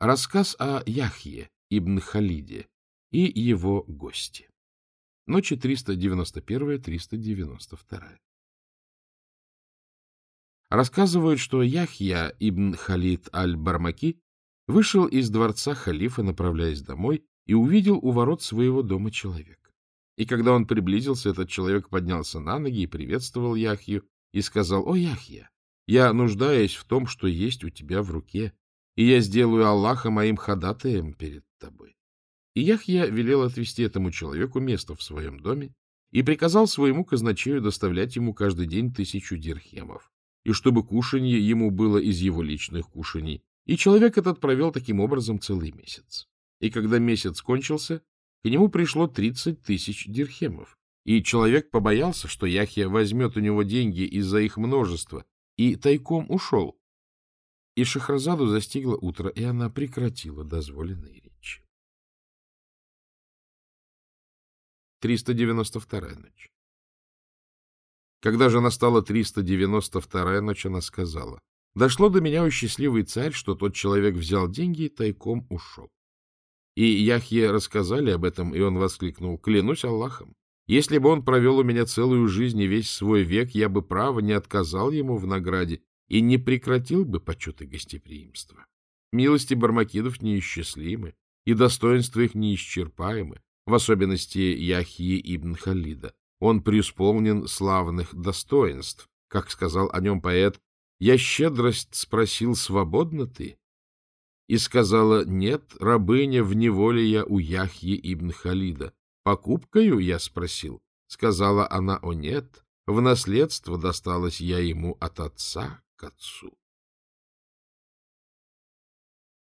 Рассказ о Яхье ибн Халиде и его гости. Ночи 391-392. Рассказывают, что Яхья ибн Халид аль-Бармаки вышел из дворца халифа, направляясь домой, и увидел у ворот своего дома человека. И когда он приблизился, этот человек поднялся на ноги и приветствовал Яхью и сказал, «О, Яхья, я нуждаюсь в том, что есть у тебя в руке, и я сделаю Аллаха моим ходатаем перед тобой. И Яхья велел отвести этому человеку место в своем доме и приказал своему казначею доставлять ему каждый день тысячу дирхемов, и чтобы кушанье ему было из его личных кушаний. И человек этот провел таким образом целый месяц. И когда месяц кончился, к нему пришло тридцать тысяч дирхемов, и человек побоялся, что Яхья возьмет у него деньги из-за их множества, и тайком ушел, и Шахразаду застигло утро, и она прекратила дозволенные речи. 392-я ночь Когда же настала 392-я ночь, она сказала, «Дошло до меня, у счастливый царь, что тот человек взял деньги и тайком ушел». И Яхье рассказали об этом, и он воскликнул, «Клянусь Аллахом, если бы он провел у меня целую жизнь и весь свой век, я бы право не отказал ему в награде и не прекратил бы почет и гостеприимства. Милости бармакидов неисчислимы, и достоинства их неисчерпаемы, в особенности Яхьи ибн Халида. Он преисполнен славных достоинств, как сказал о нем поэт, «Я щедрость спросил, свободна ты?» И сказала, «Нет, рабыня в неволе я у Яхьи ибн Халида. Покупкою?» я спросил. Сказала она, «О нет, в наследство досталось я ему от отца, к отцу.